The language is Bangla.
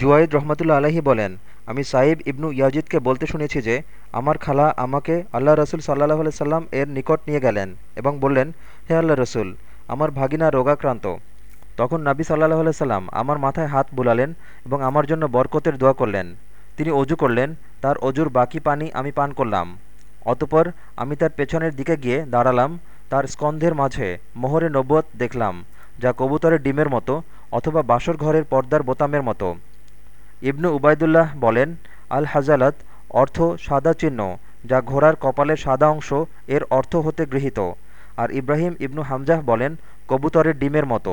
জুয়াইদ রহমতুল্লা আলহী বলেন, আমি সাইব ইবনু ইয়াজিদকে বলতে শুনেছি যে, আমার খালা আমাকে আল্লাহ রসুল সাল্লাহ সাল্লাম এর নিকট নিয়ে গেলেন এবং বললেন, হে আল্লাহ রসুল, আমার ভাগিনা রোগাক্রান্ত। তখন নাবি সাল্লাহ সাল্লাম আমার মাথায় হাত বুলালেন এবং আমার জন্য বরকতের দোয়া করলেন। তিনি অজু করলেন, তার অজুর বাকি পানি আমি পান করলাম। অতপর আমি তার পেছনের দিকে গিয়ে দাঁড়ালাম, তার স্কন্ধের মাঝে মোহরে নব্বত দেখলাম, যা কবুতরের ডিমের মতো অথবা বাসর ঘরের পর্দার বোতামের মতো। ইবনু উবায়দুল্লাহ বলেন আল হাজালাত অর্থ সাদা চিহ্ন, যা ঘোড়ার কপালের সাদা অংশ, এর অর্থ হতে গৃহীত। আর ইব্রাহিম ইবনু হামজাহ বলেন, কবুতরের ডিমের মতো।